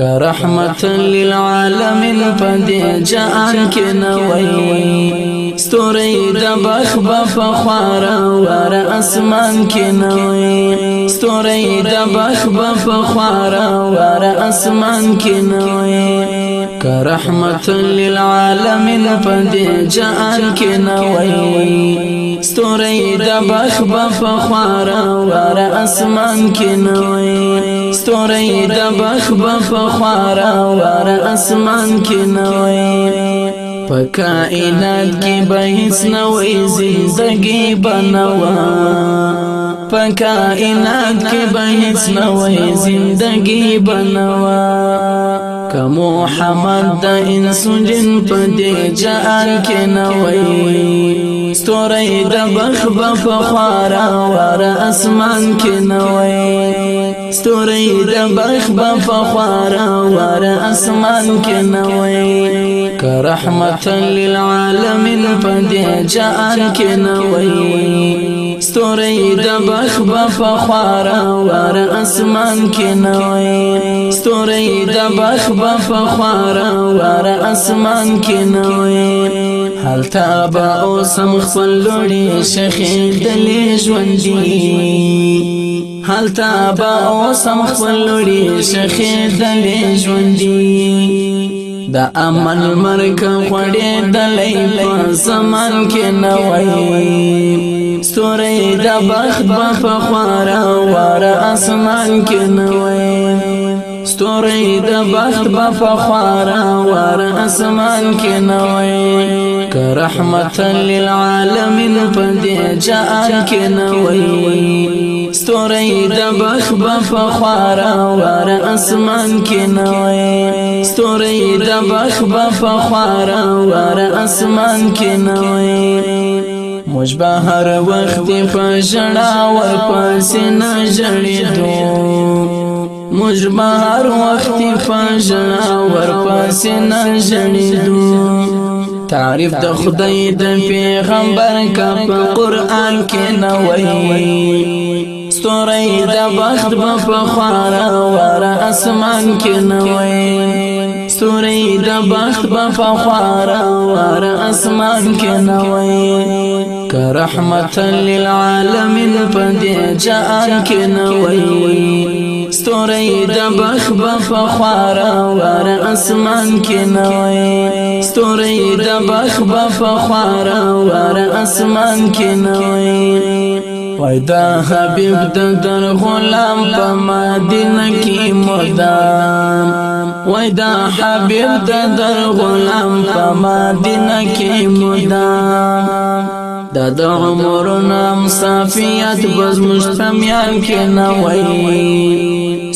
کرحمت للعالمین پدې جان نوي ستوري د بخ بف خوار ور أسمان کې نوي ستوري د بخ بف خوار ور أسمان کې نوي کرحمت للعالمین پدې جان ستوري د بخ بف خوار ور أسمان کې نوي ستوري د بخ بف خوارا ور اسمان کې نوې په کائنات کې به هیڅ نوې زندګي بنوا په کائنات کې به هیڅ نوې زندګي بنوا که محمد د انس جن په دې جان کې نوې ستوري د بخ بف خوارا ور اسمان کې نوې ستوري د بخ بف خوارا ور اسمان کې نوې که رحمت للعالمین په نوې ستوري د بخ بف خوارا ور اسمان نوې ستوري د بخ بف خوارا ور اسمان نوې حال تابا اوسم خپل لوري شخې دلې ژوندۍ حالتا با اوسم خپل لوري شخې دلې ژوندۍ دا امن مرګ خوړې دلې په زمان کې نه وای ستوري د بخت په خوارا وار اسمان کې نه وای ستوري د بخت په خوارا وار اسمان کې نه وای للعالمین په دې جان وای ستوري د بخ بف خوارا ور اسمان نوې ستوري د بخ بف خوارا ور اسمان کې نوې مجبه هر وخت په جړا ور جړېدو مجبه هر وخت په جړا ور تعریف د خدای د پیغمبر کا په قرآن کې نه وایي ستوري د بخت په خوارا ور اسمان کې نوي ستوري د بخت په خوارا ور اسمان کې نوي که رحمت للعالمین په دې جان کې نوي ستوري د بخت په خوارا ور اسمان کې نوي ستوري د بخت په خوارا ور اسمان کې نوي وای دا حبیب د در غلام په مدینه کې مدام وای دا حبیب د در غلام په مدینه کې مدام دا د عمرنا مسافیت بز مجتمعان کې نه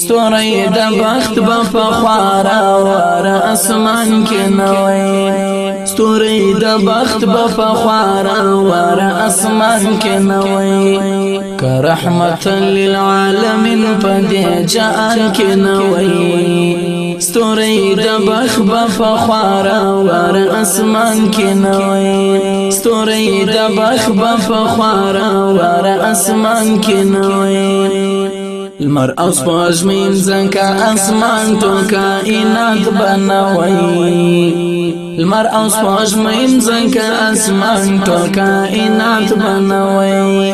ستوري د بخت په خوارا ور اسمان کې نه وای ستوري د بخت په خوارا ور اسمان کې نه وای که رحمت للعالمین په دې جان کې نه وای ستوري د بخت په خوارا ور اسمان کې نه وای ستوري د بخت په خوارا ور اسمان کې نه المر أو سپوږمۍ ځکه أسمان ټول کائنات بنوي المر أو سپوږمۍ ځکه أسمان ټول کائنات بنوي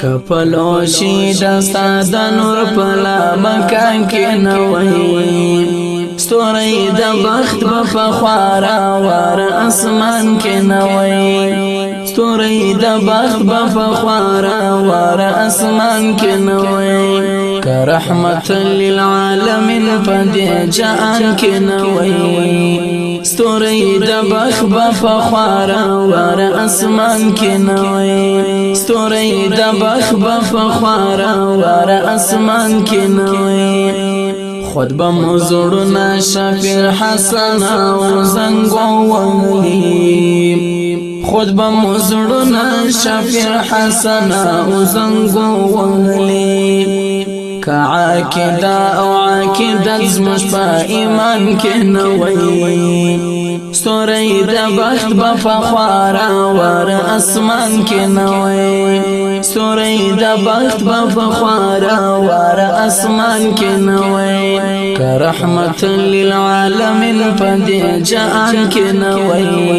کپلو شي د ساده نور په لا مکان کې ستوري د بخت په ور أسمان کې نوي ستوري د بخت په ور أسمان کې نوي که رحمت للعالمین په دې جان کې نوي ستوري د بخت په خوارا ور اسمان کې ستوري د بخت په خوارا ور اسمان کې خود به مزړونه شفیع حسن أو خود به مزړونه شفیع حسن أو کعاکدا أو عاکدا زمش ایمان کې نه وای ستوري د بخت په فخوارا ور أسمان نه وای ستوري د بخت په خوارا وار أسمان کې نوي که رحمت للعالمین په دې جهان کې نوي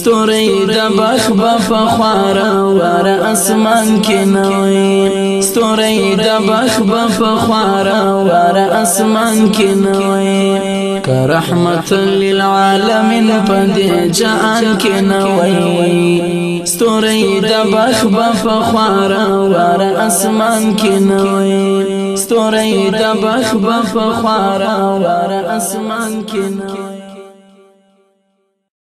ستوري د بخ بخ خوارا ور اسمان کې نوې ستوري د بخ بخ خوارا ور اسمان کې نوې کرحمت للعالمین پدې جان کې نوې ستوري د بخ بخ خوارا ور اسمان کې نوې ستوري د بخ بخ خوارا ور اسمان کې نوې